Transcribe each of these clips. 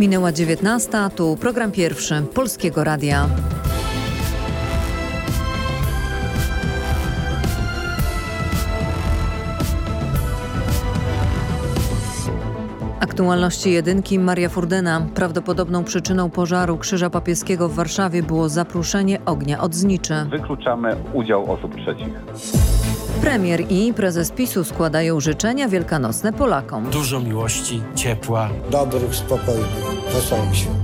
Minęła 19, tu program pierwszy Polskiego Radia. Aktualności jedynki Maria Furdyna. Prawdopodobną przyczyną pożaru Krzyża Papieskiego w Warszawie było zapruszenie ognia od zniczy. Wykluczamy udział osób trzecich. Premier i prezes PiSu składają życzenia wielkanocne Polakom. Dużo miłości, ciepła. Dobrych, spokojnych, wesołych świąt.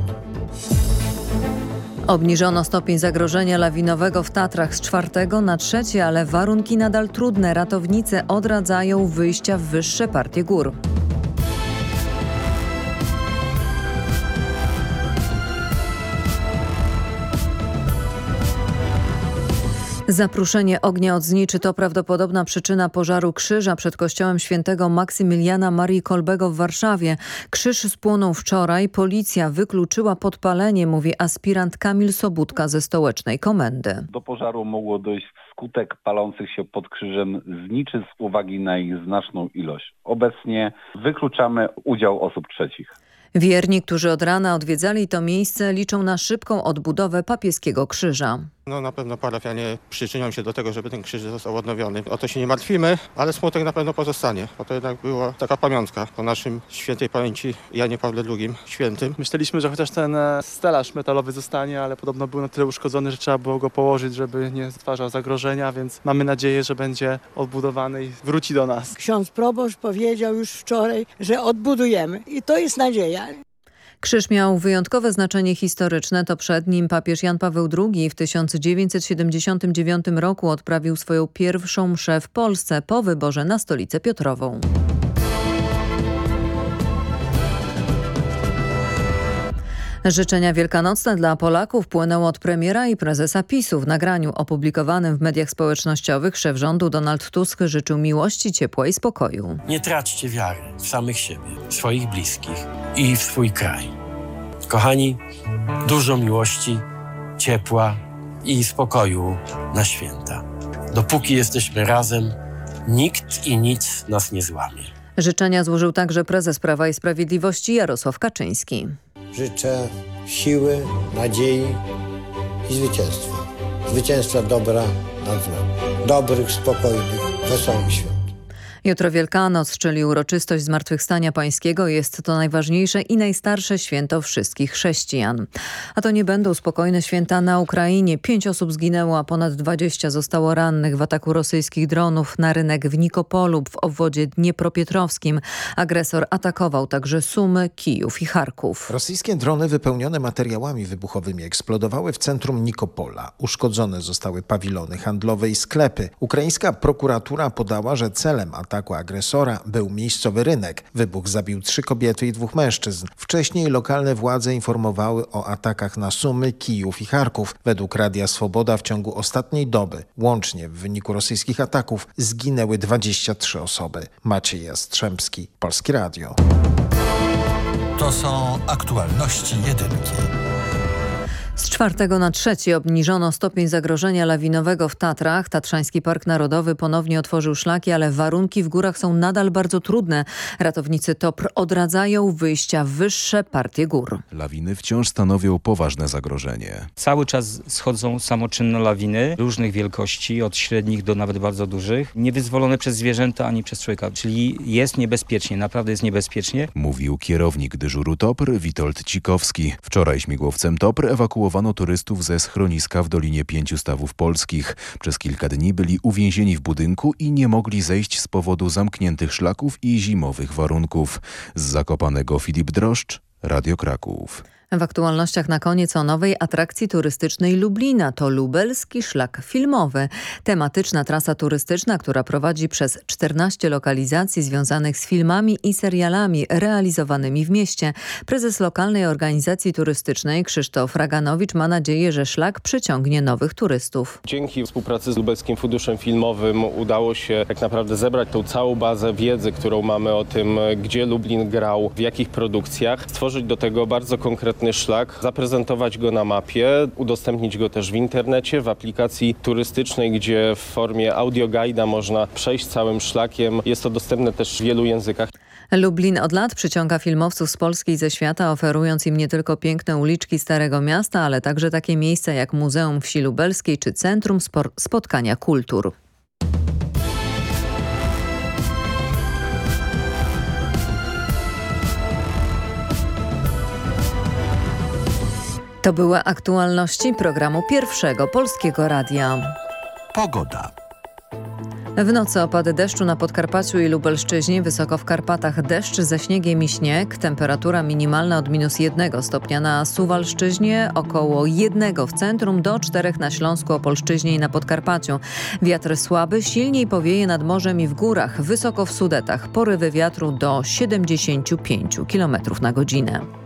Obniżono stopień zagrożenia lawinowego w Tatrach z czwartego na trzecie, ale warunki nadal trudne. Ratownicy odradzają wyjścia w wyższe partie gór. Zapruszenie ognia od zniczy to prawdopodobna przyczyna pożaru krzyża przed kościołem świętego Maksymiliana Marii Kolbego w Warszawie. Krzyż spłonął wczoraj. Policja wykluczyła podpalenie, mówi aspirant Kamil Sobudka ze stołecznej komendy. Do pożaru mogło dojść wskutek palących się pod krzyżem zniczy z uwagi na ich znaczną ilość. Obecnie wykluczamy udział osób trzecich. Wierni, którzy od rana odwiedzali to miejsce, liczą na szybką odbudowę papieskiego krzyża. No na pewno parafianie przyczynią się do tego, żeby ten krzyż został odnowiony. O to się nie martwimy, ale smutek na pewno pozostanie, bo to jednak była taka pamiątka po naszym świętej pamięci Janie Pawle II świętym. Myśleliśmy, że chociaż ten e, stelaż metalowy zostanie, ale podobno był na tyle uszkodzony, że trzeba było go położyć, żeby nie stwarzał zagrożenia, więc mamy nadzieję, że będzie odbudowany i wróci do nas. Ksiądz proboszcz powiedział już wczoraj, że odbudujemy i to jest nadzieja. Krzyż miał wyjątkowe znaczenie historyczne. To przed nim papież Jan Paweł II w 1979 roku odprawił swoją pierwszą mszę w Polsce po wyborze na stolicę Piotrową. Życzenia wielkanocne dla Polaków płynęło od premiera i prezesa PiSu. W nagraniu opublikowanym w mediach społecznościowych szef rządu Donald Tusk życzył miłości, ciepła i spokoju. Nie traćcie wiary w samych siebie, w swoich bliskich i w swój kraj. Kochani, dużo miłości, ciepła i spokoju na święta. Dopóki jesteśmy razem, nikt i nic nas nie złamie. Życzenia złożył także prezes Prawa i Sprawiedliwości Jarosław Kaczyński. Życzę siły, nadziei i zwycięstwa. Zwycięstwa dobra nad złem. Dobrych, spokojnych, wesołych świąt. Jutro Wielkanoc, czyli uroczystość Zmartwychwstania Pańskiego jest to najważniejsze i najstarsze święto wszystkich chrześcijan. A to nie będą spokojne święta na Ukrainie. Pięć osób zginęło, a ponad dwadzieścia zostało rannych w ataku rosyjskich dronów na rynek w Nikopolu w obwodzie dniepropietrowskim. Agresor atakował także Sumy, Kijów i Charków. Rosyjskie drony wypełnione materiałami wybuchowymi eksplodowały w centrum Nikopola. Uszkodzone zostały pawilony handlowe i sklepy. Ukraińska prokuratura podała, że celem ataku ataku agresora był miejscowy rynek. Wybuch zabił trzy kobiety i dwóch mężczyzn. Wcześniej lokalne władze informowały o atakach na Sumy, Kijów i Charków. Według Radia Swoboda w ciągu ostatniej doby łącznie w wyniku rosyjskich ataków zginęły 23 osoby. Maciej Jastrzębski, Polskie Radio. To są aktualności jedynki. Z czwartego na trzeci obniżono stopień zagrożenia lawinowego w Tatrach. Tatrzański Park Narodowy ponownie otworzył szlaki, ale warunki w górach są nadal bardzo trudne. Ratownicy TOPR odradzają wyjścia w wyższe partie gór. Lawiny wciąż stanowią poważne zagrożenie. Cały czas schodzą samoczynne lawiny różnych wielkości, od średnich do nawet bardzo dużych, niewyzwolone przez zwierzęta ani przez człowieka, czyli jest niebezpiecznie, naprawdę jest niebezpiecznie. Mówił kierownik dyżuru TOPR Witold Cikowski. Wczoraj śmigłowcem TOPR ewakuowano ewakuowano turystów ze schroniska w Dolinie Pięciu Stawów Polskich. Przez kilka dni byli uwięzieni w budynku i nie mogli zejść z powodu zamkniętych szlaków i zimowych warunków. Z Zakopanego Filip Droszcz, Radio Kraków. W aktualnościach na koniec o nowej atrakcji turystycznej Lublina. To lubelski szlak filmowy. Tematyczna trasa turystyczna, która prowadzi przez 14 lokalizacji związanych z filmami i serialami realizowanymi w mieście. Prezes lokalnej organizacji turystycznej Krzysztof Raganowicz ma nadzieję, że szlak przyciągnie nowych turystów. Dzięki współpracy z Lubelskim Funduszem Filmowym udało się tak naprawdę zebrać tą całą bazę wiedzy, którą mamy o tym, gdzie Lublin grał, w jakich produkcjach, stworzyć do tego bardzo konkretne szlak, zaprezentować go na mapie, udostępnić go też w internecie, w aplikacji turystycznej, gdzie w formie audioguida można przejść całym szlakiem. Jest to dostępne też w wielu językach. Lublin od lat przyciąga filmowców z Polski i ze świata, oferując im nie tylko piękne uliczki Starego Miasta, ale także takie miejsca jak Muzeum Wsi Lubelskiej czy Centrum Spor- Spotkania Kultur. To były aktualności programu Pierwszego Polskiego Radia. Pogoda. W nocy opady deszczu na Podkarpaciu i Lubelszczyźnie, wysoko w Karpatach deszcz ze śniegiem i śnieg, temperatura minimalna od minus 1 stopnia na Suwalszczyźnie, około 1 w centrum do 4 na Śląsku, Opolszczyźnie i na Podkarpaciu. Wiatr słaby, silniej powieje nad morzem i w górach, wysoko w Sudetach, porywy wiatru do 75 km na godzinę.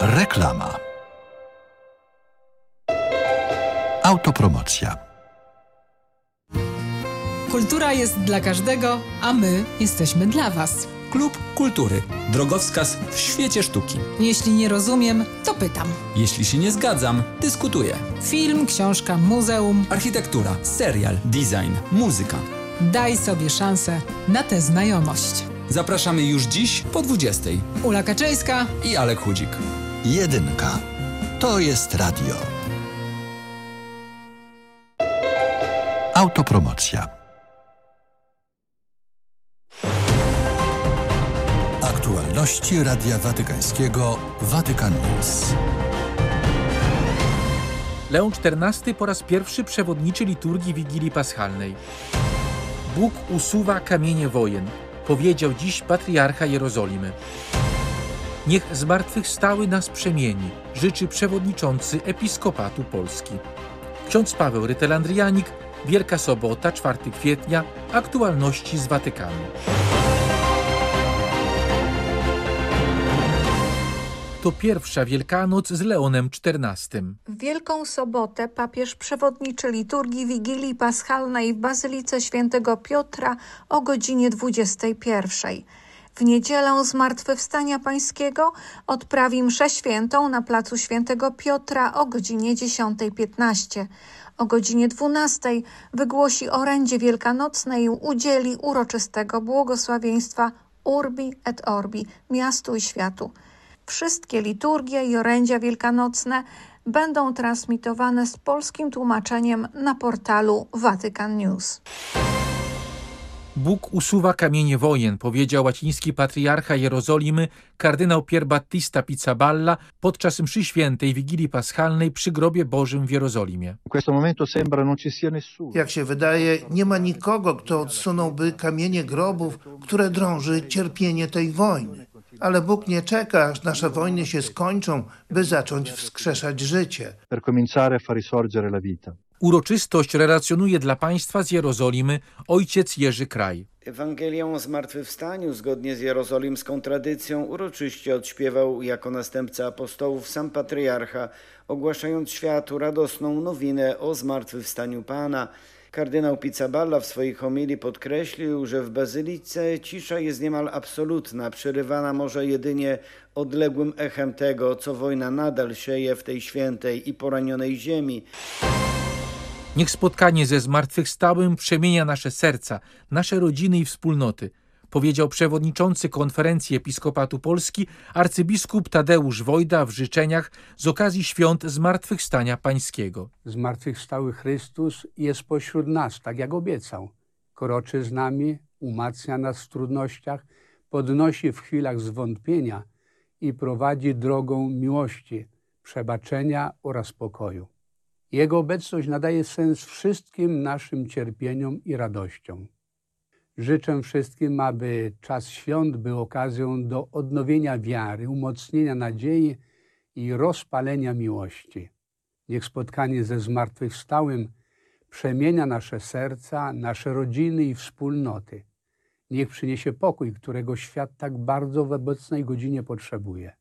Reklama. Autopromocja. Kultura jest dla każdego, a my jesteśmy dla Was. Klub Kultury. Drogowskaz w świecie sztuki. Jeśli nie rozumiem, to pytam. Jeśli się nie zgadzam, dyskutuję. Film, książka, muzeum. Architektura, serial, design, muzyka. Daj sobie szansę na tę znajomość. Zapraszamy już dziś po 20. Ula Kaczyńska i Alek Chudzik. Jedynka. To jest radio. Autopromocja. Aktualności Radia Watykańskiego Watykan News. Leon XIV po raz pierwszy przewodniczy liturgii Wigilii Paschalnej. Bóg usuwa kamienie wojen, powiedział dziś patriarcha Jerozolimy. Niech zmartwychwstały nas przemieni, życzy przewodniczący Episkopatu Polski. Ksiądz Paweł Rytelandrianik, Wielka Sobota, 4 kwietnia, aktualności z Watykanu. To pierwsza Wielkanoc z Leonem XIV. W Wielką Sobotę papież przewodniczy liturgii Wigilii Paschalnej w Bazylice Świętego Piotra o godzinie 21. W niedzielę Zmartwychwstania Pańskiego odprawi mszę świętą na placu Świętego Piotra o godzinie 10.15. O godzinie 12 wygłosi orędzie wielkanocnej i udzieli uroczystego błogosławieństwa Urbi et Orbi, miastu i światu. Wszystkie liturgie i orędzia wielkanocne będą transmitowane z polskim tłumaczeniem na portalu Vatican News. Bóg usuwa kamienie wojen, powiedział łaciński patriarcha Jerozolimy kardynał Pier Battista Pizzaballa podczas mszy świętej Wigilii Paschalnej przy grobie Bożym w Jerozolimie. Jak się wydaje, nie ma nikogo, kto odsunąłby kamienie grobów, które drąży cierpienie tej wojny. Ale Bóg nie czeka, aż nasze wojny się skończą, by zacząć wskrzeszać życie. Uroczystość relacjonuje dla państwa z Jerozolimy ojciec Jerzy Kraj. Ewangelię o zmartwychwstaniu zgodnie z jerozolimską tradycją uroczyście odśpiewał jako następca apostołów sam patriarcha, ogłaszając światu radosną nowinę o zmartwychwstaniu Pana. Kardynał Pizzaballa w swojej homilii podkreślił, że w bazylice cisza jest niemal absolutna, przerywana może jedynie odległym echem tego, co wojna nadal sieje w tej świętej i poranionej ziemi. Niech spotkanie ze zmartwychwstałym przemienia nasze serca, nasze rodziny i wspólnoty, powiedział przewodniczący konferencji Episkopatu Polski arcybiskup Tadeusz Wojda w życzeniach z okazji świąt Zmartwychwstania Pańskiego. Zmartwychwstały Chrystus jest pośród nas, tak jak obiecał. Kroczy z nami, umacnia nas w trudnościach, podnosi w chwilach zwątpienia i prowadzi drogą miłości, przebaczenia oraz pokoju. Jego obecność nadaje sens wszystkim naszym cierpieniom i radościom. Życzę wszystkim, aby czas świąt był okazją do odnowienia wiary, umocnienia nadziei i rozpalenia miłości. Niech spotkanie ze zmartwychwstałym przemienia nasze serca, nasze rodziny i wspólnoty. Niech przyniesie pokój, którego świat tak bardzo w obecnej godzinie potrzebuje.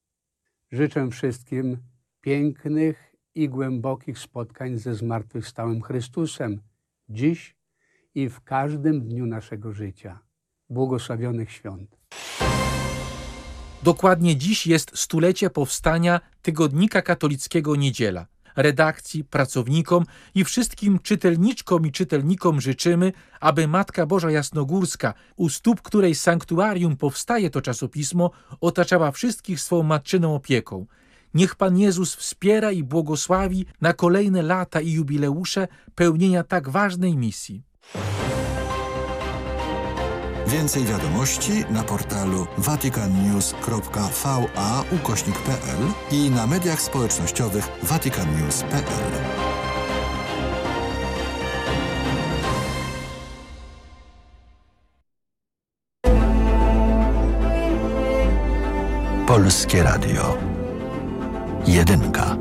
Życzę wszystkim pięknych i głębokich spotkań ze zmartwychwstałym Chrystusem dziś i w każdym dniu naszego życia. Błogosławionych świąt. Dokładnie dziś jest stulecie powstania Tygodnika Katolickiego Niedziela. Redakcji, pracownikom i wszystkim czytelniczkom i czytelnikom życzymy, aby Matka Boża Jasnogórska, u stóp której sanktuarium powstaje to czasopismo, otaczała wszystkich swą matczyną opieką. Niech Pan Jezus wspiera i błogosławi na kolejne lata i jubileusze pełnienia tak ważnej misji. Więcej wiadomości na portalu vaticannews.va ukośnik.pl i na mediach społecznościowych vaticannews.pl. Polskie Radio. Jedynka.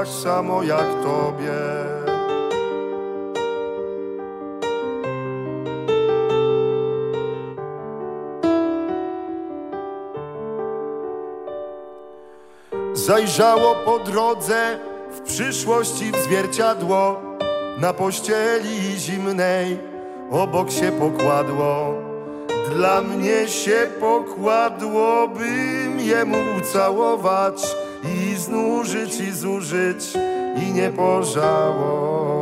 Tak samo jak tobie. Zajrzało po drodze w przyszłości w zwierciadło Na pościeli zimnej obok się pokładło Dla mnie się pokładło, bym jemu ucałować I znużyć i zużyć i nie pożałować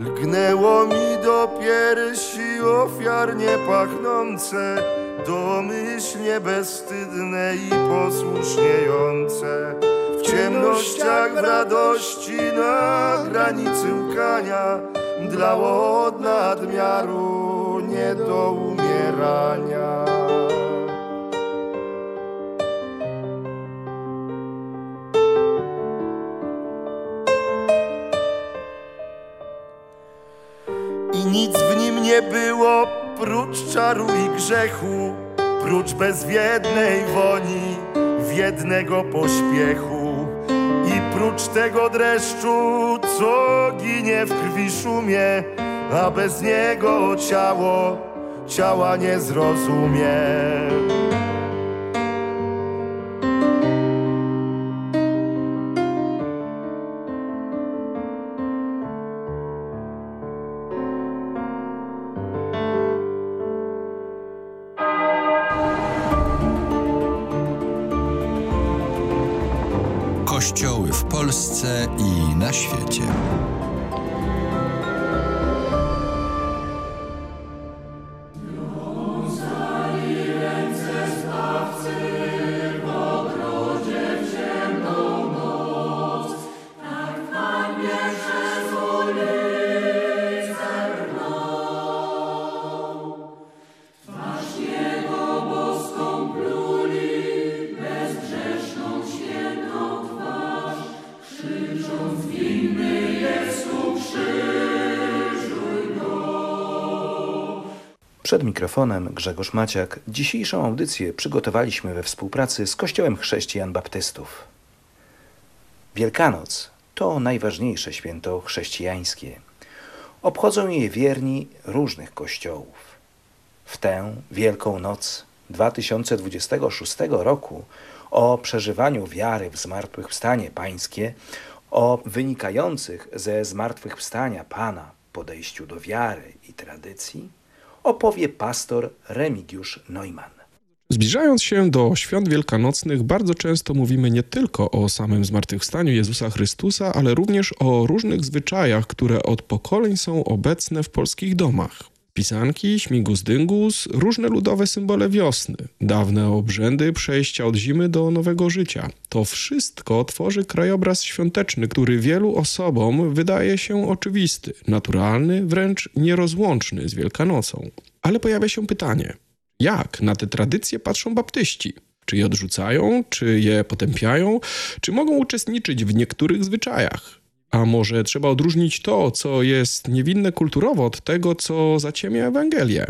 Lgnęło mi do piersi ofiarnie pachnące, domyślnie bezstydne i posłuszniejące. W ciemnościach, w radości, na granicy łkania, dlało od nadmiaru nie do umierania. I nic w nim nie było prócz czaru i grzechu, prócz bezwiednej woni, wiednego pośpiechu. I prócz tego dreszczu, co ginie w krwi szumie, a bez niego ciało, ciała nie zrozumie. Przed mikrofonem Grzegorz Maciak. Dzisiejszą audycję przygotowaliśmy we współpracy z Kościołem Chrześcijan Baptystów. Wielkanoc to najważniejsze święto chrześcijańskie. Obchodzą je wierni różnych kościołów. W tę Wielką Noc 2026 roku o przeżywaniu wiary w zmartwychwstanie Pańskie, o wynikających ze zmartwychwstania Pana podejściu do wiary i tradycji, opowie pastor Remigiusz Neumann. Zbliżając się do świąt wielkanocnych, bardzo często mówimy nie tylko o samym zmartwychwstaniu Jezusa Chrystusa, ale również o różnych zwyczajach, które od pokoleń są obecne w polskich domach. Pisanki, śmigus dyngus, różne ludowe symbole wiosny, dawne obrzędy przejścia od zimy do nowego życia. To wszystko tworzy krajobraz świąteczny, który wielu osobom wydaje się oczywisty, naturalny, wręcz nierozłączny z Wielkanocą. Ale pojawia się pytanie, jak na te tradycje patrzą baptyści? Czy je odrzucają, czy je potępiają, czy mogą uczestniczyć w niektórych zwyczajach? A może trzeba odróżnić to, co jest niewinne kulturowo, od tego, co zaciemia Ewangelię?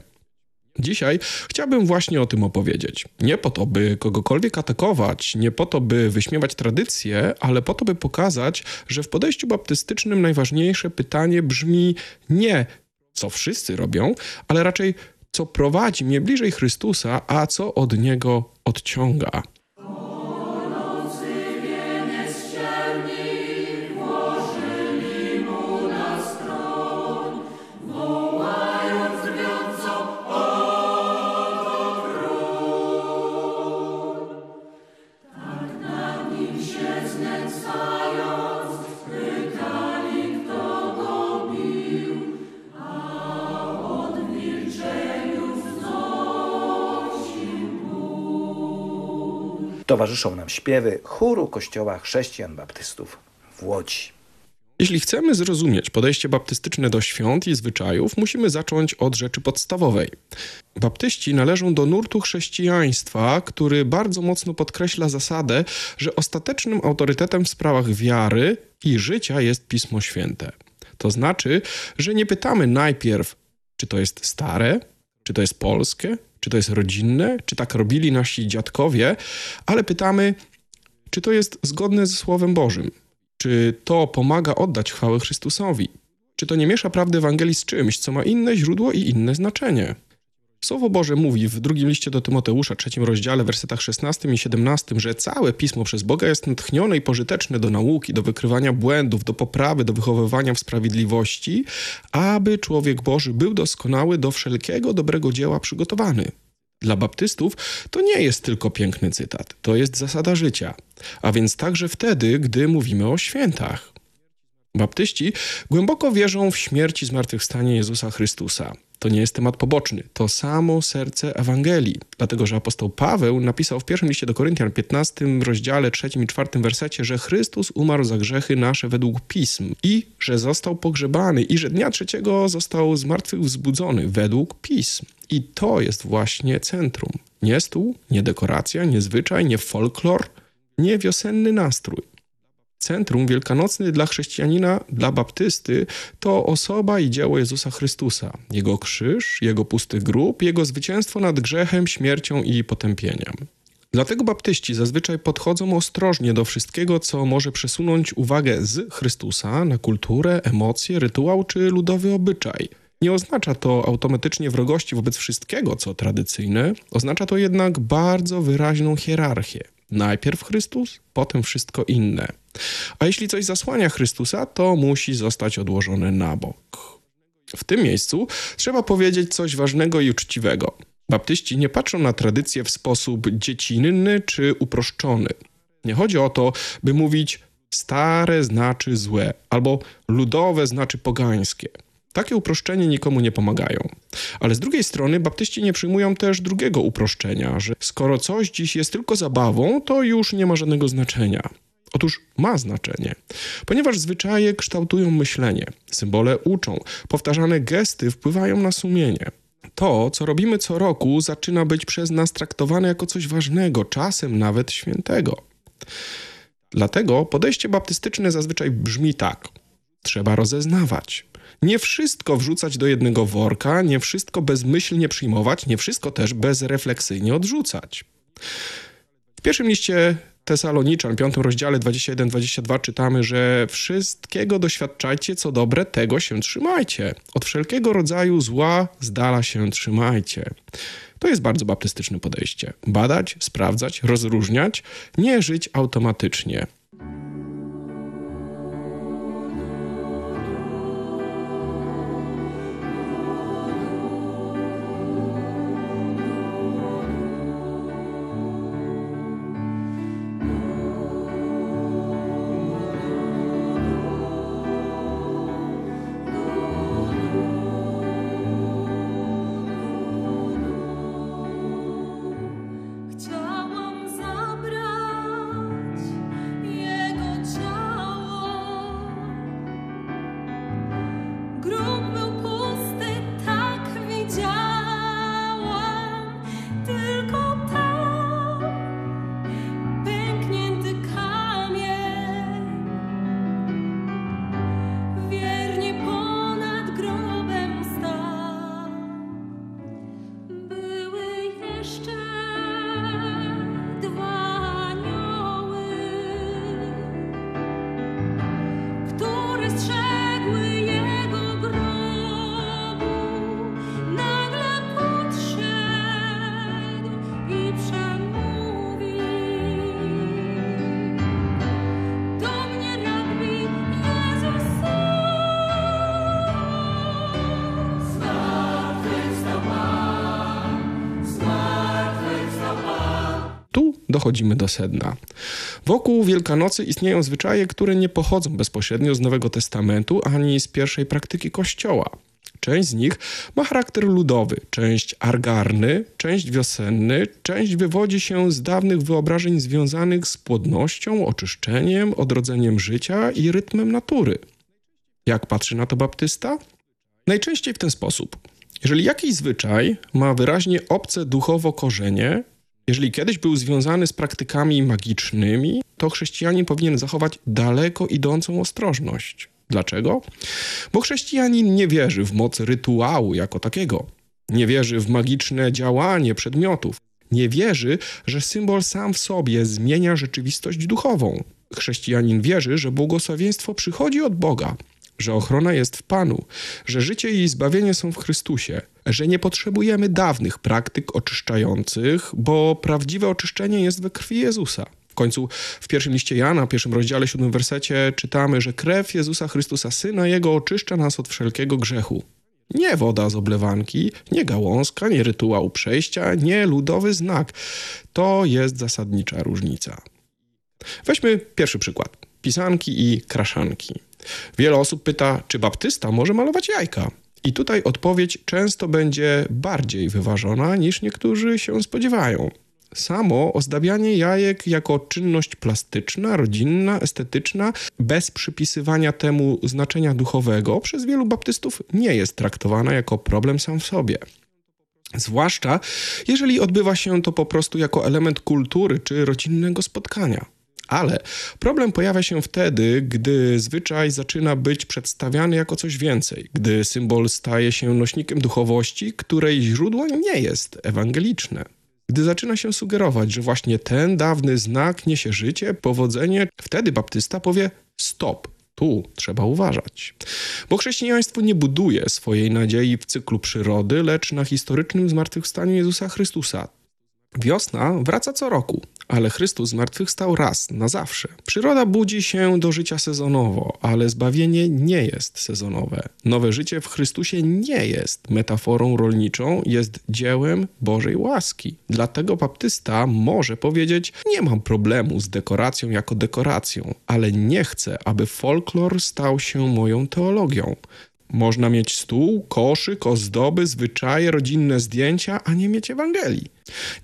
Dzisiaj chciałbym właśnie o tym opowiedzieć. Nie po to, by kogokolwiek atakować, nie po to, by wyśmiewać tradycje, ale po to, by pokazać, że w podejściu baptystycznym najważniejsze pytanie brzmi nie co wszyscy robią, ale raczej co prowadzi mnie bliżej Chrystusa, a co od Niego odciąga. Towarzyszą nam śpiewy chóru Kościoła Chrześcijan Baptystów w Łodzi. Jeśli chcemy zrozumieć podejście baptystyczne do świąt i zwyczajów, musimy zacząć od rzeczy podstawowej. Baptyści należą do nurtu chrześcijaństwa, który bardzo mocno podkreśla zasadę, że ostatecznym autorytetem w sprawach wiary i życia jest Pismo Święte. To znaczy, że nie pytamy najpierw, czy to jest stare, czy to jest polskie, czy to jest rodzinne, czy tak robili nasi dziadkowie, ale pytamy, czy to jest zgodne ze Słowem Bożym, czy to pomaga oddać chwałę Chrystusowi, czy to nie miesza prawdy Ewangelii z czymś, co ma inne źródło i inne znaczenie. Słowo Boże mówi w drugim liście do Tymoteusza, trzecim rozdziale, wersetach 16 i 17, że całe pismo przez Boga jest natchnione i pożyteczne do nauki, do wykrywania błędów, do poprawy, do wychowywania w sprawiedliwości, aby człowiek Boży był doskonały do wszelkiego dobrego dzieła przygotowany. Dla baptystów to nie jest tylko piękny cytat, to jest zasada życia, a więc także wtedy, gdy mówimy o świętach. Baptyści głęboko wierzą w śmierć i zmartwychwstanie Jezusa Chrystusa. To nie jest temat poboczny, to samo serce Ewangelii. Dlatego, że apostoł Paweł napisał w pierwszym liście do Koryntian, 15 rozdziale, trzecim i czwartym wersecie, że Chrystus umarł za grzechy nasze według pism i że został pogrzebany i że dnia trzeciego został z martwych wzbudzony według pism. I to jest właśnie centrum. Nie stół, nie dekoracja, nie zwyczaj, nie folklor, nie wiosenny nastrój. Centrum wielkanocny dla chrześcijanina, dla baptysty to osoba i dzieło Jezusa Chrystusa. Jego krzyż, jego pusty grób, jego zwycięstwo nad grzechem, śmiercią i potępieniem. Dlatego baptyści zazwyczaj podchodzą ostrożnie do wszystkiego, co może przesunąć uwagę z Chrystusa na kulturę, emocje, rytuał czy ludowy obyczaj. Nie oznacza to automatycznie wrogości wobec wszystkiego, co tradycyjne, oznacza to jednak bardzo wyraźną hierarchię. Najpierw Chrystus, potem wszystko inne. A jeśli coś zasłania Chrystusa, to musi zostać odłożone na bok. W tym miejscu trzeba powiedzieć coś ważnego i uczciwego. Baptyści nie patrzą na tradycję w sposób dziecinny czy uproszczony. Nie chodzi o to, by mówić stare znaczy złe albo ludowe znaczy pogańskie. Takie uproszczenia nikomu nie pomagają. Ale z drugiej strony baptyści nie przyjmują też drugiego uproszczenia, że skoro coś dziś jest tylko zabawą, to już nie ma żadnego znaczenia. Otóż ma znaczenie, ponieważ zwyczaje kształtują myślenie, symbole uczą, powtarzane gesty wpływają na sumienie. To, co robimy co roku, zaczyna być przez nas traktowane jako coś ważnego, czasem nawet świętego. Dlatego podejście baptystyczne zazwyczaj brzmi tak – Trzeba rozeznawać. Nie wszystko wrzucać do jednego worka, nie wszystko bezmyślnie przyjmować, nie wszystko też bezrefleksyjnie odrzucać. W pierwszym liście Tesaloniczan, piątym rozdziale 21-22 czytamy, że wszystkiego doświadczajcie, co dobre, tego się trzymajcie. Od wszelkiego rodzaju zła z dala się trzymajcie. To jest bardzo baptystyczne podejście. Badać, sprawdzać, rozróżniać, nie żyć automatycznie. Dochodzimy do sedna. Wokół Wielkanocy istnieją zwyczaje, które nie pochodzą bezpośrednio z Nowego Testamentu ani z pierwszej praktyki Kościoła. Część z nich ma charakter ludowy, część argarny, część wiosenny, część wywodzi się z dawnych wyobrażeń związanych z płodnością, oczyszczeniem, odrodzeniem życia i rytmem natury. Jak patrzy na to baptysta? Najczęściej w ten sposób. Jeżeli jakiś zwyczaj ma wyraźnie obce duchowo korzenie, jeżeli kiedyś był związany z praktykami magicznymi, to chrześcijanin powinien zachować daleko idącą ostrożność. Dlaczego? Bo chrześcijanin nie wierzy w moc rytuału jako takiego. Nie wierzy w magiczne działanie przedmiotów. Nie wierzy, że symbol sam w sobie zmienia rzeczywistość duchową. Chrześcijanin wierzy, że błogosławieństwo przychodzi od Boga, że ochrona jest w Panu, że życie i zbawienie są w Chrystusie, że nie potrzebujemy dawnych praktyk oczyszczających, bo prawdziwe oczyszczenie jest we krwi Jezusa. W końcu w pierwszym liście Jana, pierwszym rozdziale, siódmym wersecie czytamy, że krew Jezusa Chrystusa, Syna Jego, oczyszcza nas od wszelkiego grzechu. Nie woda z oblewanki, nie gałązka, nie rytuał przejścia, nie ludowy znak. To jest zasadnicza różnica. Weźmy pierwszy przykład. Pisanki i kraszanki. Wiele osób pyta, czy baptysta może malować jajka? I tutaj odpowiedź często będzie bardziej wyważona niż niektórzy się spodziewają. Samo ozdabianie jajek jako czynność plastyczna, rodzinna, estetyczna, bez przypisywania temu znaczenia duchowego, przez wielu baptystów nie jest traktowane jako problem sam w sobie. Zwłaszcza jeżeli odbywa się to po prostu jako element kultury czy rodzinnego spotkania. Ale problem pojawia się wtedy, gdy zwyczaj zaczyna być przedstawiany jako coś więcej, gdy symbol staje się nośnikiem duchowości, której źródło nie jest ewangeliczne. Gdy zaczyna się sugerować, że właśnie ten dawny znak niesie życie, powodzenie, wtedy baptysta powie: stop, tu trzeba uważać. Bo chrześcijaństwo nie buduje swojej nadziei w cyklu przyrody, lecz na historycznym zmartwychwstaniu Jezusa Chrystusa. Wiosna wraca co roku, ale Chrystus zmartwychwstał raz, na zawsze. Przyroda budzi się do życia sezonowo, ale zbawienie nie jest sezonowe. Nowe życie w Chrystusie nie jest metaforą rolniczą, jest dziełem Bożej łaski. Dlatego baptysta może powiedzieć: Nie mam problemu z dekoracją jako dekoracją, ale nie chcę, aby folklor stał się moją teologią. Można mieć stół, koszyk, ozdoby, zwyczaje, rodzinne zdjęcia, a nie mieć Ewangelii.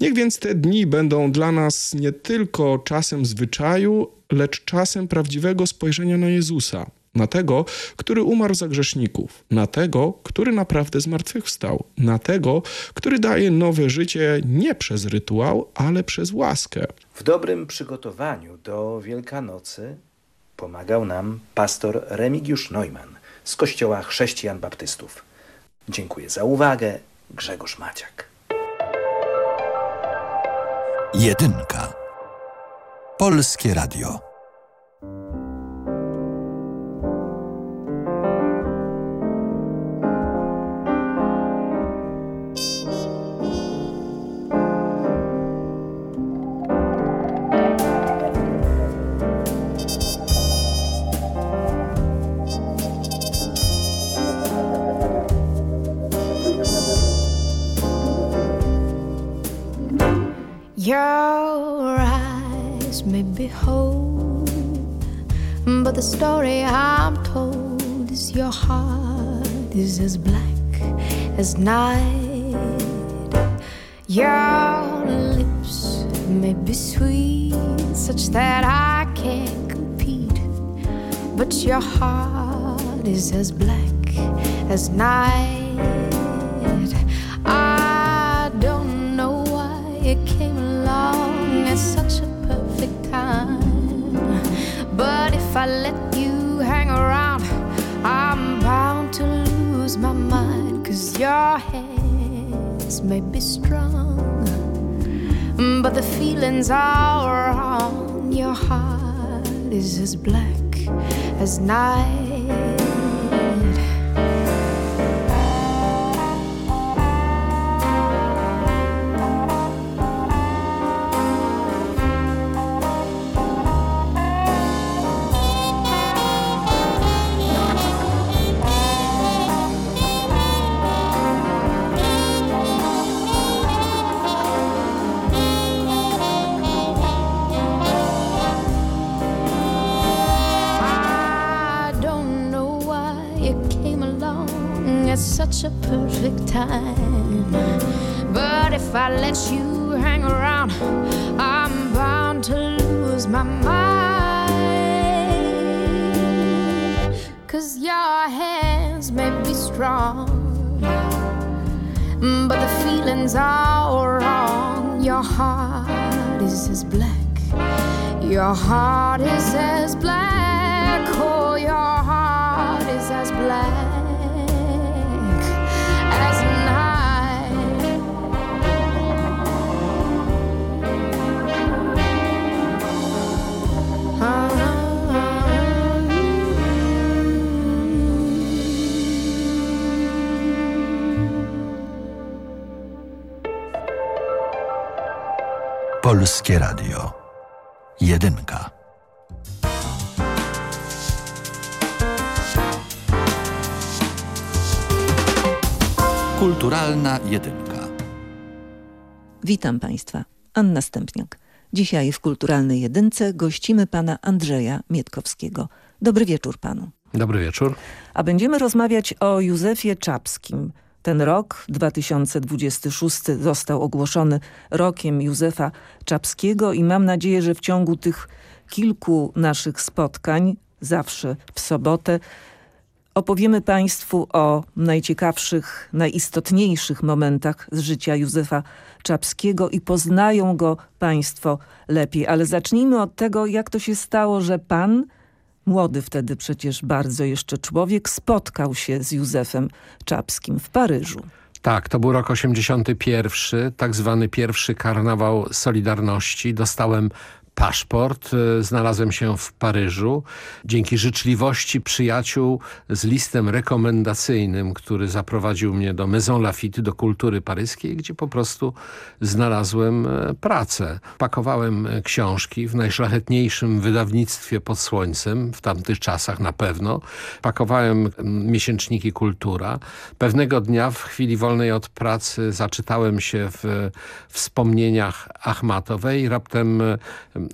Niech więc te dni będą dla nas nie tylko czasem zwyczaju, lecz czasem prawdziwego spojrzenia na Jezusa, na tego, który umarł za grzeszników, na tego, który naprawdę zmartwychwstał, na tego, który daje nowe życie nie przez rytuał, ale przez łaskę. W dobrym przygotowaniu do Wielkanocy Pomagał nam pastor Remigiusz Neumann z Kościoła Chrześcijan Baptystów. Dziękuję za uwagę. Grzegorz Maciak. Jedynka. Polskie Radio. Your eyes may be whole, but the story I'm told is your heart is as black as night. Your lips may be sweet, such that I can't compete, but your heart is as black as night. I don't know why it came at such a perfect time. But if I let you hang around, I'm bound to lose my mind. Cause your hands may be strong, but the feelings are wrong. Your heart is as black as night. The feelings are wrong. Your heart is as black. Your heart is as black. Oh, your heart is as black Polskie Radio. Jedynka. Kulturalna jedynka. Witam Państwa. Anna Stępniak. Dzisiaj w Kulturalnej Jedynce gościmy pana Andrzeja Mietkowskiego. Dobry wieczór panu. Dobry wieczór. A będziemy rozmawiać o Józefie Czapskim. Ten rok, 2026, został ogłoszony rokiem Józefa Czapskiego i mam nadzieję, że w ciągu tych kilku naszych spotkań, zawsze w sobotę, opowiemy Państwu o najciekawszych, najistotniejszych momentach z życia Józefa Czapskiego i poznają go Państwo lepiej. Ale zacznijmy od tego, jak to się stało, że Pan, młody wtedy przecież bardzo jeszcze człowiek, spotkał się z Józefem Czapskim w Paryżu. Tak, to był rok 81, tak zwany pierwszy karnawał Solidarności. Dostałem paszport, y, znalazłem się w Paryżu. Dzięki życzliwości przyjaciół z listem rekomendacyjnym, który zaprowadził mnie do Maison Lafitte, do kultury paryskiej, gdzie po prostu znalazłem e, pracę. Pakowałem e, książki w najszlachetniejszym wydawnictwie pod słońcem, w tamtych czasach na pewno. Pakowałem miesięczniki Kultura. Pewnego dnia w chwili wolnej od pracy zaczytałem się w wspomnieniach Achmatowej raptem e,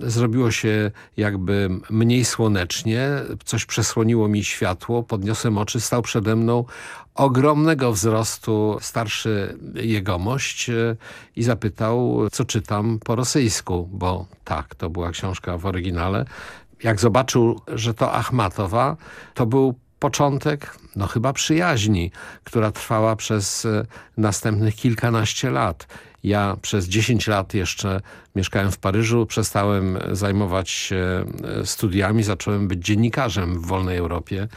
zrobiło się jakby mniej słonecznie, coś przesłoniło mi światło, podniosłem oczy, stał przede mną ogromnego wzrostu starszy jegomość e, i zapytał, co czytam po rosyjsku, bo tak, to była książka w oryginale. Jak zobaczył, że to Achmatowa, to był początek, no chyba przyjaźni, która trwała przez e, następnych kilkanaście lat. Ja przez 10 lat jeszcze mieszkałem w Paryżu, przestałem zajmować się e, studiami, zacząłem być dziennikarzem w wolnej Europie,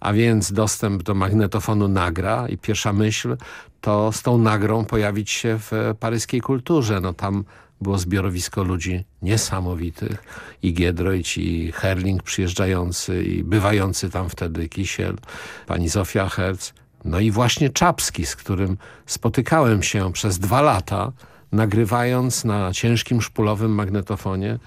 a więc dostęp do magnetofonu nagra i pierwsza myśl to z tą nagrą pojawić się w paryskiej kulturze. No tam było zbiorowisko ludzi niesamowitych i Giedroyć, i Herling przyjeżdżający i bywający tam wtedy Kisiel, pani Zofia Herz, no i właśnie Czapski, z którym spotykałem się przez dwa lata, nagrywając na ciężkim szpulowym magnetofonie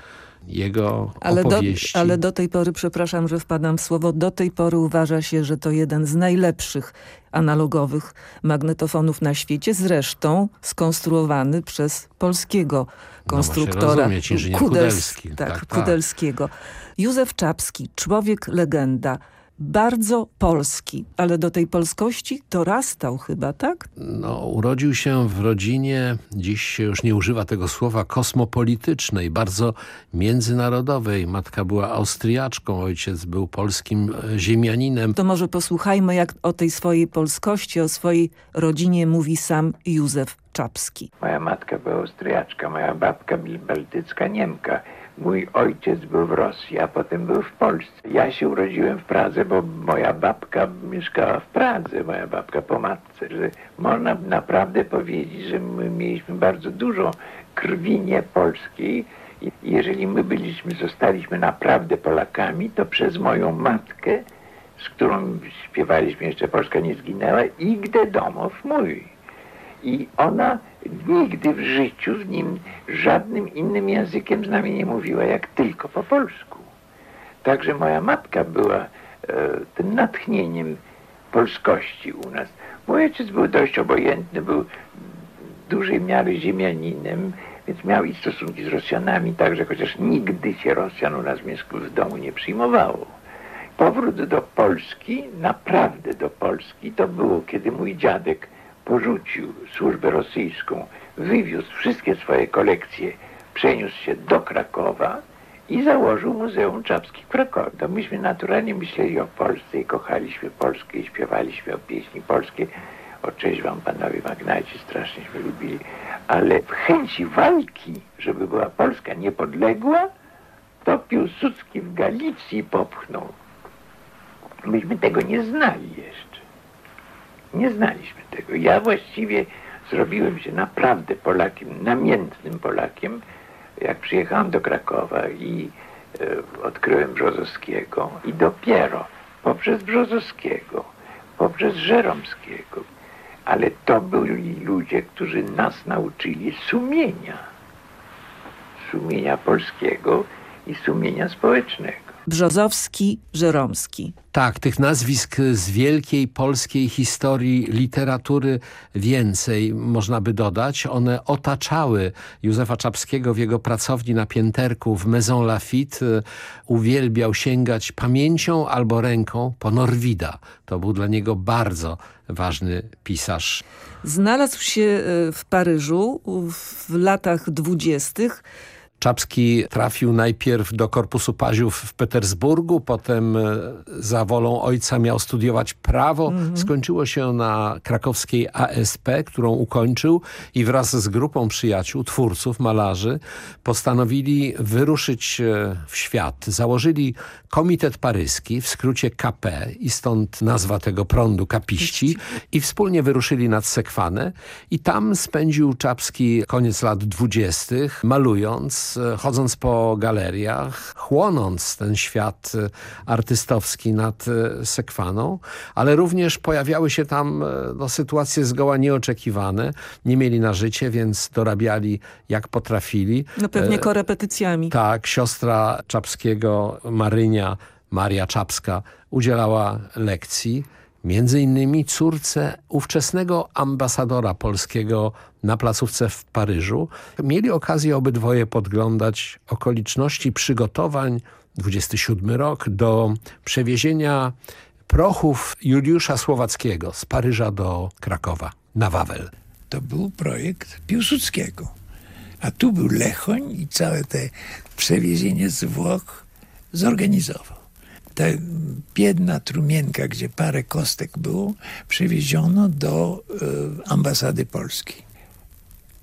jego ale opowieści. Do, ale do tej pory, przepraszam, że wpadam w słowo, do tej pory uważa się, że to jeden z najlepszych analogowych magnetofonów na świecie, zresztą skonstruowany przez polskiego konstruktora no, rozumieć, Kudels, Kudelski. tak, Tak, tak. Kudelskiego. Józef Czapski, człowiek legenda, bardzo polski, ale do tej polskości dorastał chyba, tak? No, urodził się w rodzinie, dziś się już nie używa tego słowa, kosmopolitycznej, bardzo międzynarodowej. Matka była Austriaczką, ojciec był polskim e, ziemianinem. To może posłuchajmy, jak o tej swojej polskości, o swojej rodzinie mówi sam Józef Czapski. Moja matka była Austriaczka, moja babka bałtycka Niemka. Mój ojciec był w Rosji, a potem był w Polsce. Ja się urodziłem w Pradze, bo moja babka mieszkała w Pradze, moja babka po matce. Że można naprawdę powiedzieć, że my mieliśmy bardzo dużo krwi niepolskiej. Jeżeli my byliśmy, zostaliśmy naprawdę Polakami, to przez moją matkę, z którą śpiewaliśmy jeszcze Polska nie zginęła, i gdy domów mój. I ona nigdy w życiu z nim żadnym innym językiem z nami nie mówiła, jak tylko po polsku. Także moja matka była e, tym natchnieniem polskości u nas. Mój ojciec był dość obojętny, był dużej miary ziemianinem, więc miał i stosunki z Rosjanami, także chociaż nigdy się Rosjan u nas w domu nie przyjmowało. Powrót do Polski, naprawdę do Polski, to było, kiedy mój dziadek porzucił służbę rosyjską, wywiózł wszystkie swoje kolekcje, przeniósł się do Krakowa i założył Muzeum Czapski w Krakowie. To myśmy naturalnie myśleli o Polsce i kochaliśmy Polskę i śpiewaliśmy o pieśni polskie. O cześć wam panowie magnaci, strasznieśmy lubili. Ale w chęci walki, żeby była Polska niepodległa, to Piłsudski w Galicji popchnął. Myśmy tego nie znali jeszcze. Nie znaliśmy tego. Ja właściwie zrobiłem się naprawdę Polakiem, namiętnym Polakiem, jak przyjechałem do Krakowa i e, odkryłem Brzozowskiego i dopiero poprzez Brzozowskiego, poprzez Żeromskiego, ale to byli ludzie, którzy nas nauczyli sumienia, sumienia polskiego i sumienia społecznego. Brzozowski, Żeromski. Tak, tych nazwisk z wielkiej polskiej historii literatury więcej można by dodać. One otaczały Józefa Czapskiego w jego pracowni na pięterku w Maison Lafitte. Uwielbiał sięgać pamięcią albo ręką po Norwida. To był dla niego bardzo ważny pisarz. Znalazł się e, w Paryżu w latach dwudziestych. Czapski trafił najpierw do Korpusu Paziów w Petersburgu, potem e, za wolą ojca miał studiować prawo. Mhm. Skończyło się na krakowskiej ASP, którą ukończył i wraz z grupą przyjaciół, twórców, malarzy postanowili wyruszyć e, w świat. Założyli Komitet Paryski, w skrócie KP i stąd nazwa tego prądu kapiści i wspólnie wyruszyli nad Sekwanę i tam spędził Czapski koniec lat dwudziestych, malując chodząc po galeriach, chłonąc ten świat artystowski nad Sekwaną, ale również pojawiały się tam no, sytuacje zgoła nieoczekiwane. Nie mieli na życie, więc dorabiali jak potrafili. No pewnie korepetycjami. Tak, siostra Czapskiego, Marynia, Maria Czapska udzielała lekcji między innymi córce ówczesnego ambasadora polskiego na placówce w Paryżu. Mieli okazję obydwoje podglądać okoliczności przygotowań, 27 rok, do przewiezienia prochów Juliusza Słowackiego z Paryża do Krakowa na Wawel. To był projekt Piłsudskiego. A tu był Lechoń i całe te przewiezienie z Włoch zorganizował ta biedna trumienka, gdzie parę kostek było, przewieziono do y, ambasady polskiej.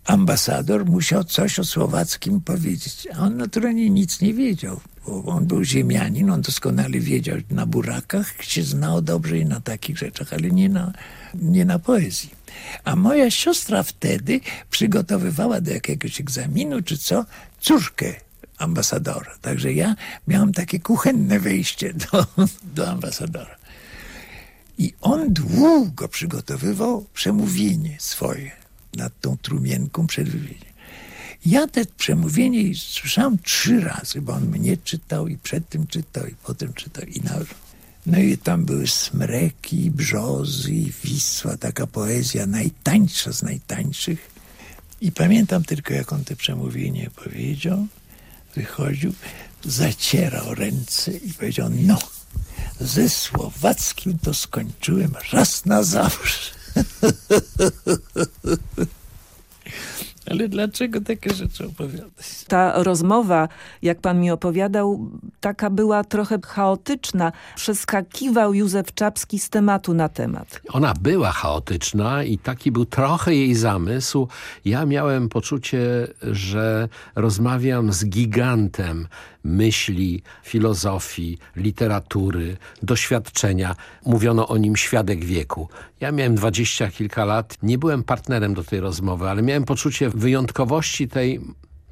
ambasador musiał coś o Słowackim powiedzieć. A on naturalnie nic nie wiedział, bo on był ziemianin, on doskonale wiedział na burakach, się znał dobrze i na takich rzeczach, ale nie na, nie na poezji. A moja siostra wtedy przygotowywała do jakiegoś egzaminu czy co, córkę ambasadora. Także ja miałam takie kuchenne wejście do, do ambasadora. I on długo przygotowywał przemówienie swoje nad tą trumienką przed wywieniem. Ja te przemówienie słyszałam trzy razy, bo on mnie czytał i przed tym czytał i potem czytał i na... No i tam były smreki, brzozy, Wisła, taka poezja najtańsza z najtańszych. I pamiętam tylko, jak on te przemówienie powiedział, wychodził, zacierał ręce i powiedział, no, ze Słowackim to skończyłem raz na zawsze. Ale dlaczego takie rzeczy opowiadać? Ta rozmowa, jak pan mi opowiadał, taka była trochę chaotyczna. Przeskakiwał Józef Czapski z tematu na temat. Ona była chaotyczna i taki był trochę jej zamysł. Ja miałem poczucie, że rozmawiam z gigantem myśli, filozofii, literatury, doświadczenia. Mówiono o nim świadek wieku. Ja miałem dwadzieścia kilka lat, nie byłem partnerem do tej rozmowy, ale miałem poczucie wyjątkowości tej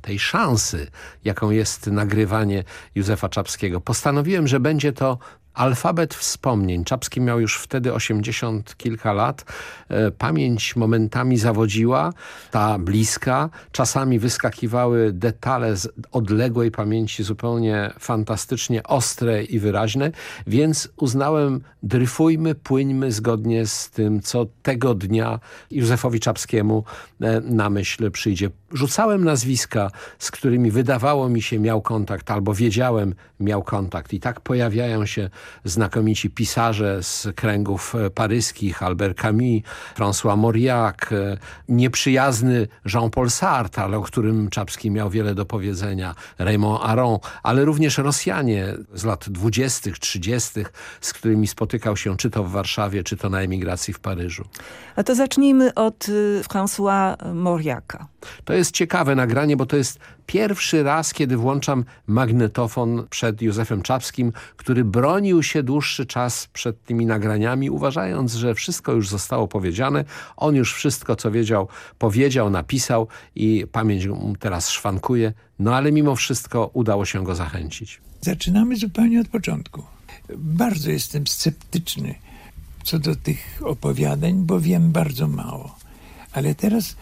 tej szansy, jaką jest nagrywanie Józefa Czapskiego. Postanowiłem, że będzie to alfabet wspomnień. Czapski miał już wtedy 80 kilka lat. E, pamięć momentami zawodziła, ta bliska. Czasami wyskakiwały detale z odległej pamięci zupełnie fantastycznie ostre i wyraźne, więc uznałem, dryfujmy, płyńmy zgodnie z tym, co tego dnia Józefowi Czapskiemu e, na myśl przyjdzie. Rzucałem nazwiska, z którymi wydawało mi się miał kontakt, albo wiedziałem miał kontakt i tak pojawiają się znakomici pisarze z kręgów e, paryskich, Albert Camus, François Mauriac, e, nieprzyjazny Jean-Paul Sartre, ale o którym Czapski miał wiele do powiedzenia, Raymond Aron, ale również Rosjanie z lat dwudziestych, trzydziestych, z którymi spotykał się czy to w Warszawie, czy to na emigracji w Paryżu. A to zacznijmy od y, François Mauriaca. To jest ciekawe nagranie, bo to jest pierwszy raz, kiedy włączam magnetofon przed Józefem Czapskim, który bronił się dłuższy czas przed tymi nagraniami, uważając, że wszystko już zostało powiedziane. On już wszystko, co wiedział, powiedział, napisał i pamięć mu teraz szwankuje. No ale mimo wszystko udało się go zachęcić. Zaczynamy zupełnie od początku. Bardzo jestem sceptyczny co do tych opowiadań, bo wiem bardzo mało. Ale teraz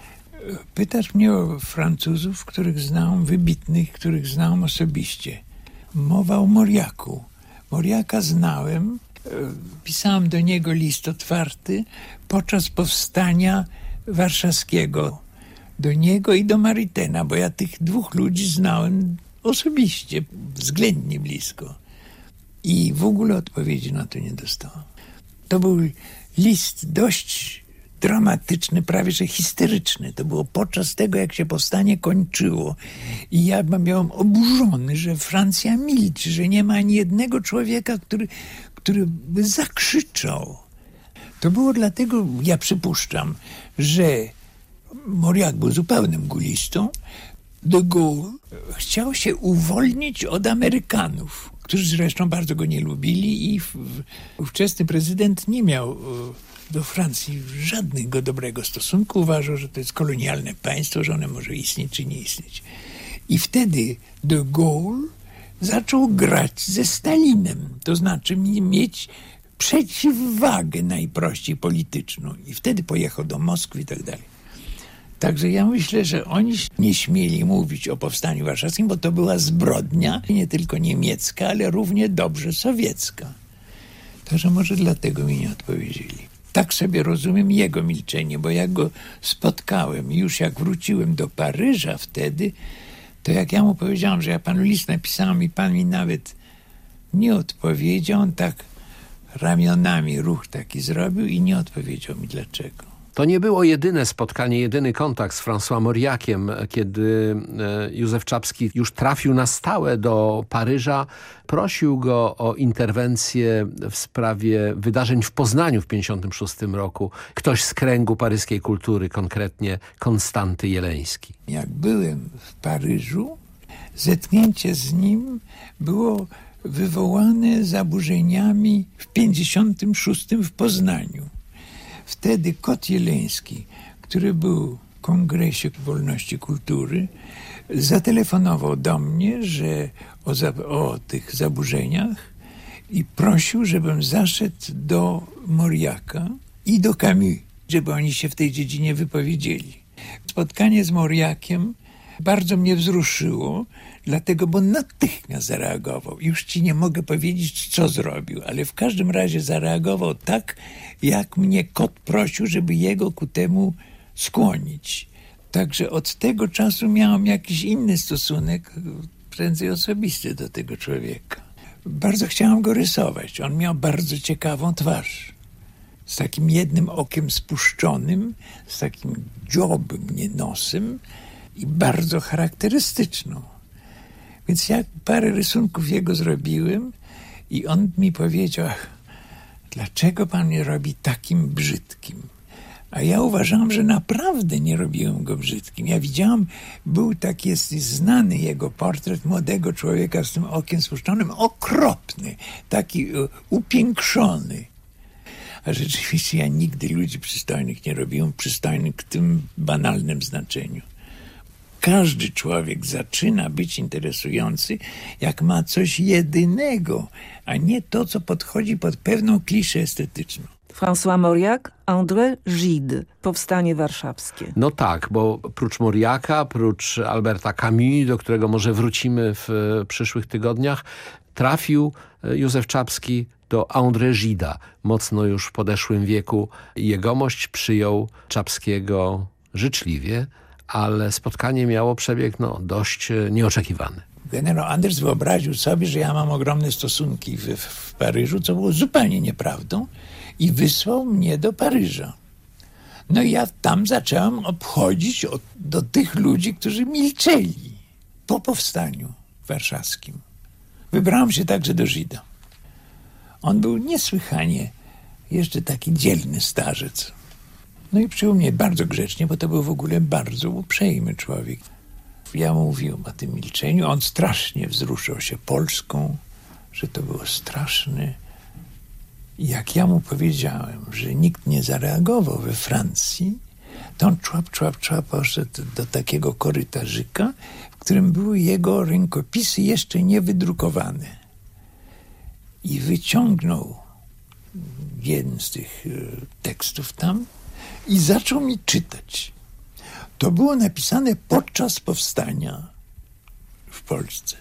Pytasz mnie o Francuzów, których znam, wybitnych, których znam osobiście. Mowa o Moriaku. Moriaka znałem, pisałem do niego list otwarty podczas powstania warszawskiego. Do niego i do Maritena, bo ja tych dwóch ludzi znałem osobiście, względnie blisko. I w ogóle odpowiedzi na to nie dostałem. To był list dość dramatyczny, prawie że histeryczny. To było podczas tego, jak się powstanie kończyło. I ja byłem oburzony, że Francja milczy, że nie ma ani jednego człowieka, który, który by zakrzyczał. To było dlatego, ja przypuszczam, że Moriak był zupełnym gulistą. De Gaulle chciał się uwolnić od Amerykanów, którzy zresztą bardzo go nie lubili i ówczesny prezydent nie miał do Francji żadnego dobrego stosunku. Uważał, że to jest kolonialne państwo, że ono może istnieć czy nie istnieć. I wtedy de Gaulle zaczął grać ze Stalinem, to znaczy mieć przeciwwagę najprościej polityczną. I wtedy pojechał do Moskwy i tak dalej. Także ja myślę, że oni nie śmieli mówić o powstaniu warszawskim, bo to była zbrodnia nie tylko niemiecka, ale równie dobrze sowiecka. Także może dlatego mi nie odpowiedzieli. Tak sobie rozumiem jego milczenie, bo jak go spotkałem, już jak wróciłem do Paryża wtedy, to jak ja mu powiedziałam, że ja panu list napisałam i pan mi nawet nie odpowiedział, on tak ramionami ruch taki zrobił i nie odpowiedział mi dlaczego. To nie było jedyne spotkanie, jedyny kontakt z François Mauriaciem, kiedy e, Józef Czapski już trafił na stałe do Paryża. Prosił go o interwencję w sprawie wydarzeń w Poznaniu w 1956 roku. Ktoś z kręgu paryskiej kultury, konkretnie Konstanty Jeleński. Jak byłem w Paryżu, zetknięcie z nim było wywołane zaburzeniami w 56 w Poznaniu. Wtedy Kot Jeleński, który był w Kongresie Wolności Kultury, zatelefonował do mnie, że o, o tych zaburzeniach i prosił, żebym zaszedł do Moriaka i do Camus, żeby oni się w tej dziedzinie wypowiedzieli. Spotkanie z Moriakiem bardzo mnie wzruszyło, dlatego, bo natychmiast zareagował. Już ci nie mogę powiedzieć, co zrobił, ale w każdym razie zareagował tak, jak mnie kot prosił, żeby jego ku temu skłonić. Także od tego czasu miałem jakiś inny stosunek, prędzej osobisty do tego człowieka. Bardzo chciałem go rysować. On miał bardzo ciekawą twarz. Z takim jednym okiem spuszczonym, z takim dziobym, nie nosem i bardzo charakterystyczną. Więc ja parę rysunków jego zrobiłem i on mi powiedział, dlaczego pan mnie robi takim brzydkim? A ja uważam, że naprawdę nie robiłem go brzydkim. Ja widziałam, był taki jest znany jego portret młodego człowieka z tym okiem spuszczonym, okropny, taki uh, upiększony. A rzeczywiście ja nigdy ludzi przystojnych nie robiłem przystojnych w tym banalnym znaczeniu. Każdy człowiek zaczyna być interesujący, jak ma coś jedynego, a nie to, co podchodzi pod pewną kliszę estetyczną. François Mauriac, André Gide, Powstanie Warszawskie. No tak, bo prócz Moriaka, prócz Alberta Camus, do którego może wrócimy w e, przyszłych tygodniach, trafił e, Józef Czapski do André Gida. Mocno już w podeszłym wieku jegomość przyjął Czapskiego życzliwie, ale spotkanie miało przebieg no, dość e, nieoczekiwany. Generał Anders wyobraził sobie, że ja mam ogromne stosunki w, w Paryżu, co było zupełnie nieprawdą i wysłał mnie do Paryża. No i ja tam zacząłem obchodzić od, do tych ludzi, którzy milczeli po powstaniu warszawskim. Wybrałem się także do Żyda. On był niesłychanie jeszcze taki dzielny starzec. No i przyjął mnie bardzo grzecznie, bo to był w ogóle bardzo uprzejmy człowiek. Ja mówiłem o tym milczeniu. On strasznie wzruszał się Polską, że to było straszne. Jak ja mu powiedziałem, że nikt nie zareagował we Francji, to on człap, człap, człap poszedł do takiego korytarzyka, w którym były jego rękopisy jeszcze niewydrukowane. I wyciągnął jeden z tych e, tekstów tam i zaczął mi czytać. To było napisane podczas powstania w Polsce.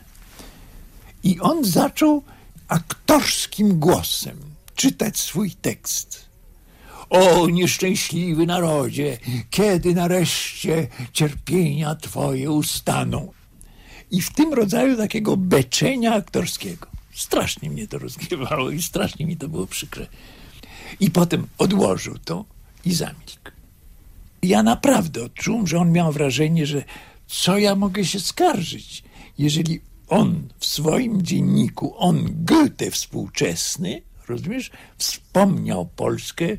I on zaczął aktorskim głosem czytać swój tekst. O nieszczęśliwy narodzie, kiedy nareszcie cierpienia twoje ustaną. I w tym rodzaju takiego beczenia aktorskiego. Strasznie mnie to rozgniewało i strasznie mi to było przykre. I potem odłożył to i zamilkł. Ja naprawdę odczułem, że on miał wrażenie, że co ja mogę się skarżyć, jeżeli on w swoim dzienniku, on Goethe współczesny, rozumiesz, wspomniał Polskę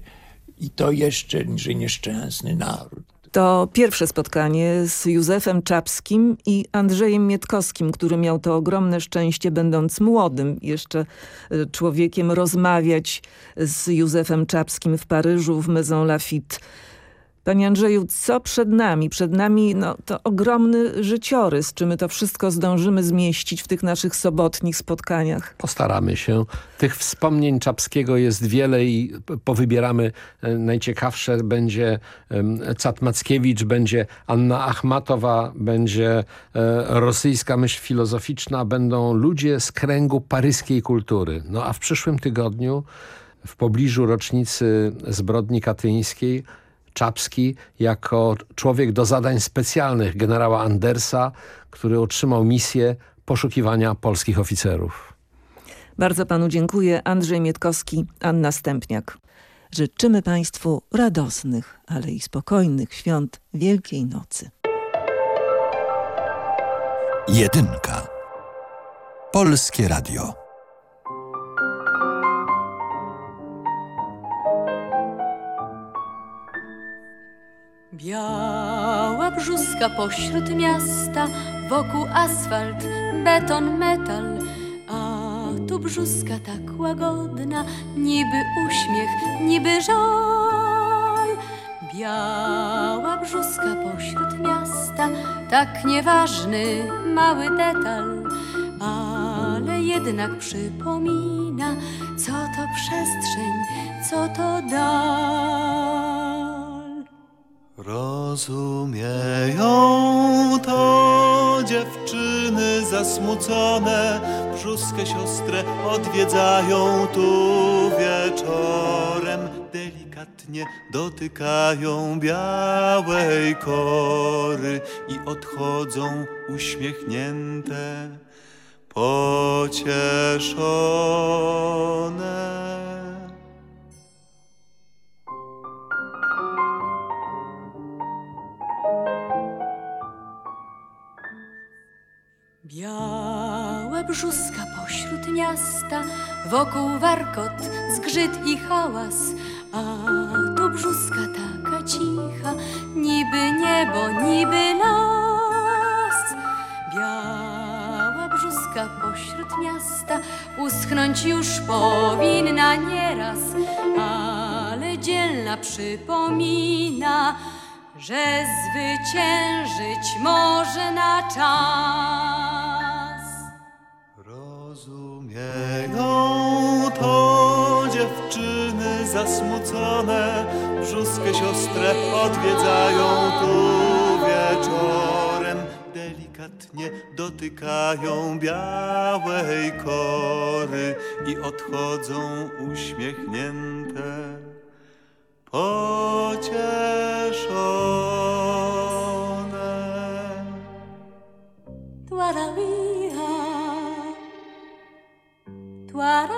i to jeszcze, że nieszczęsny naród. To pierwsze spotkanie z Józefem Czapskim i Andrzejem Mietkowskim, który miał to ogromne szczęście, będąc młodym jeszcze e, człowiekiem, rozmawiać z Józefem Czapskim w Paryżu, w Maison Lafitte. Panie Andrzeju, co przed nami? Przed nami no, to ogromny życiorys. Czy my to wszystko zdążymy zmieścić w tych naszych sobotnich spotkaniach? Postaramy się. Tych wspomnień Czapskiego jest wiele i powybieramy e, najciekawsze. Będzie Cat Mackiewicz, będzie Anna Achmatowa, będzie e, rosyjska myśl filozoficzna, będą ludzie z kręgu paryskiej kultury. No a w przyszłym tygodniu w pobliżu rocznicy zbrodni katyńskiej Czapski jako człowiek do zadań specjalnych generała Andersa, który otrzymał misję poszukiwania polskich oficerów. Bardzo panu dziękuję. Andrzej Mietkowski, Anna Stępniak. Życzymy Państwu radosnych, ale i spokojnych świąt Wielkiej Nocy. Jedynka. Polskie Radio. Biała brzuska pośród miasta, wokół asfalt, beton, metal. A tu brzuska tak łagodna, niby uśmiech, niby żal. Biała brzuska pośród miasta, tak nieważny, mały detal, ale jednak przypomina, co to przestrzeń, co to dal. Rozumieją to dziewczyny zasmucone, brzuskę siostrę odwiedzają tu wieczorem. Delikatnie dotykają białej kory i odchodzą uśmiechnięte, pocieszone. Biała brzuska pośród miasta, wokół warkot, zgrzyt i hałas, a tu brzuska taka cicha, niby niebo, niby las. Biała brzuska pośród miasta, uschnąć już powinna nieraz, ale dzielna przypomina, że zwyciężyć może na czas. Rozumieją to dziewczyny zasmucone, brzuskę siostrę odwiedzają tu wieczorem. Delikatnie dotykają białej kory i odchodzą uśmiechnięte, pocieszone. Tuarabia, tuara,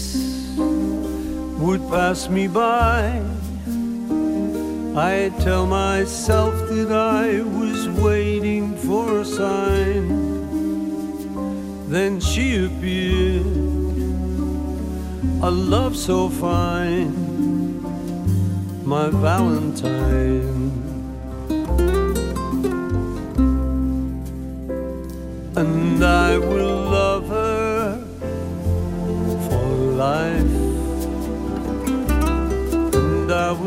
would pass me by. I tell myself that I was waiting for a sign. Then she appeared, a love so fine, my Valentine.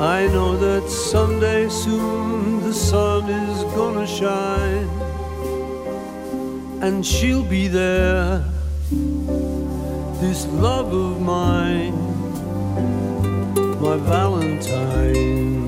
I know that someday soon the sun is gonna shine and she'll be there. This love of mine, my Valentine.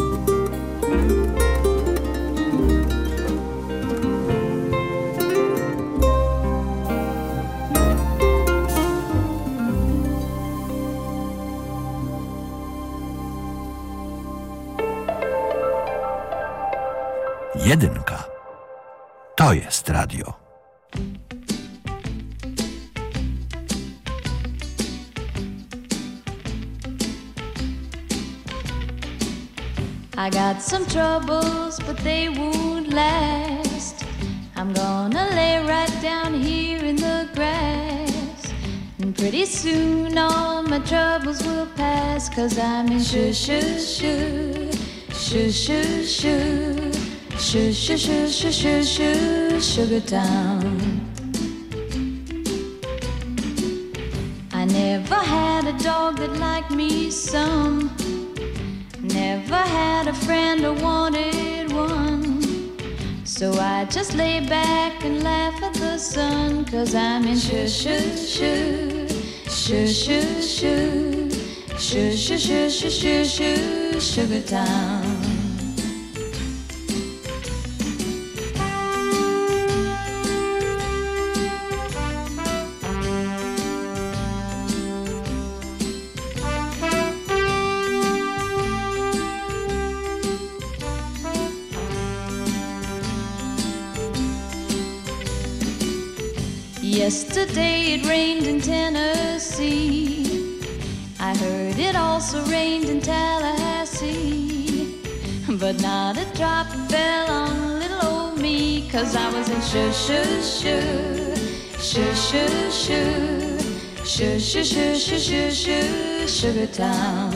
Jedynka. To jest radio. I got some troubles, but they won't last. I'm gonna lay right down here in the grass. And pretty soon all my troubles will pass. Cause I'm in shoo shoo shoo, shoo shoo shoo, shoo shoo shoo shoo shoo shoo, Sugar Town. I never had a dog that liked me some. Never had a friend or wanted one. So I just lay back and laugh at the sun. Cause I'm in shoo shoo shoo, shoo shoo shoo, shoo shoo shoo shoo shoo shoo, Sugar Town. But not a drop fell on little old me. Cause I was in shoo shoo shoo, shoo shoo shoo, shoo shoo shoo shoo shoo shoo, Sugar Town.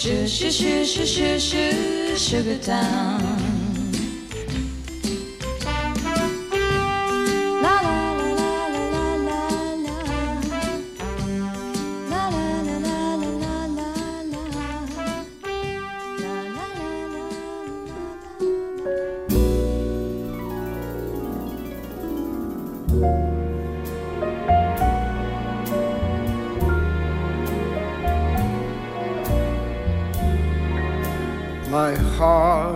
Shoo shoo shoo shoo shoo shoo, Sugar Town.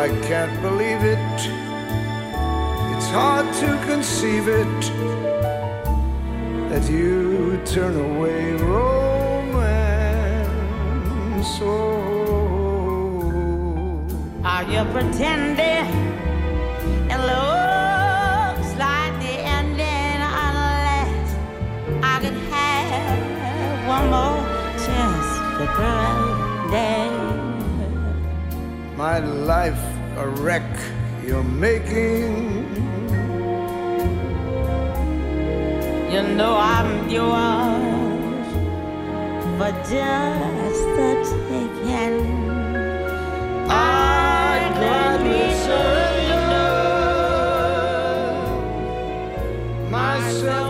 I can't believe it. It's hard to conceive it that you turn away romance. Oh, Are you pretending? My life a wreck you're making. You know I'm yours for just the taking. I gladly surrender Are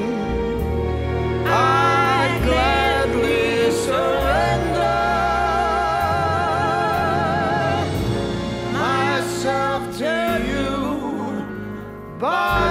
Bye.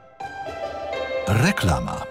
Reklama.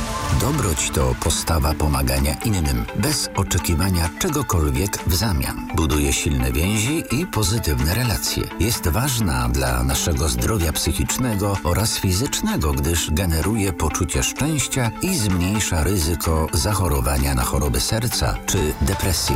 Dobroć to postawa pomagania innym, bez oczekiwania czegokolwiek w zamian. Buduje silne więzi i pozytywne relacje. Jest ważna dla naszego zdrowia psychicznego oraz fizycznego, gdyż generuje poczucie szczęścia i zmniejsza ryzyko zachorowania na choroby serca czy depresję.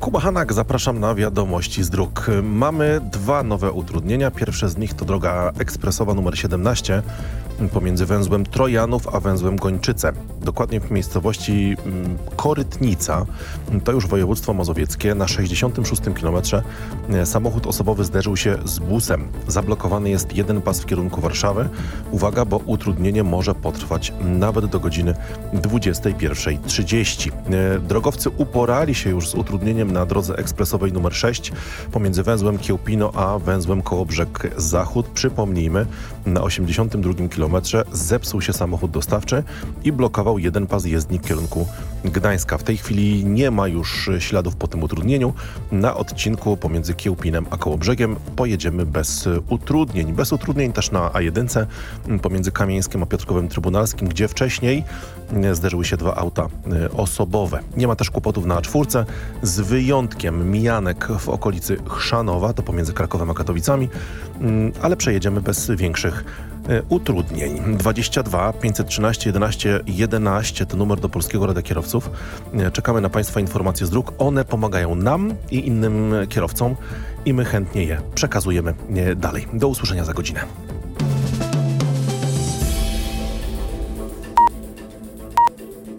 Kuba Hanak, zapraszam na wiadomości z dróg. Mamy dwa nowe utrudnienia. Pierwsze z nich to droga ekspresowa numer 17 pomiędzy węzłem Trojanów a węzłem Gończyce. Dokładnie w miejscowości mm, Korytnica, to już województwo mazowieckie, na 66 kilometrze e, samochód osobowy zderzył się z busem. Zablokowany jest jeden pas w kierunku Warszawy. Uwaga, bo utrudnienie może potrwać nawet do godziny 21.30. E, Drogowcy uporali się już z utrudnieniem na drodze ekspresowej numer 6 pomiędzy węzłem Kiełpino a węzłem Kołobrzeg Zachód. Przypomnijmy, na 82 kilometrze zepsuł się samochód dostawczy i blokował jeden pas jezdni w kierunku Gdańska. W tej chwili nie ma już śladów po tym utrudnieniu. Na odcinku pomiędzy Kiełpinem a Kołobrzegiem pojedziemy bez utrudnień. Bez utrudnień też na A1 pomiędzy Kamieńskim a Piotrkowym Trybunalskim, gdzie wcześniej zderzyły się dwa auta e, osobowe. Nie ma też kłopotów na A4, z wyjątkiem mijanek w okolicy Chrzanowa, to pomiędzy Krakowem a Katowicami, mm, ale przejedziemy bez większych utrudnień. 22 513 11 11 to numer do Polskiego Rady Kierowców. E, Czekamy na Państwa informacje z dróg. One pomagają nam i innym kierowcom i my chętnie je przekazujemy e, dalej. Do usłyszenia za godzinę.